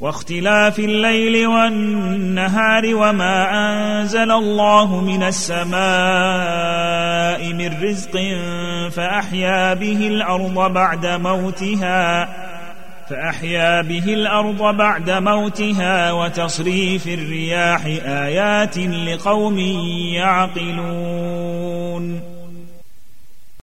واختلاف الليل والنهار وما أنزل الله من السماء من رزق فأحيا به الأرض بعد موتها فأحيا به الأرض بعد موتها وتصريف الرياح آيات لقوم يعقلون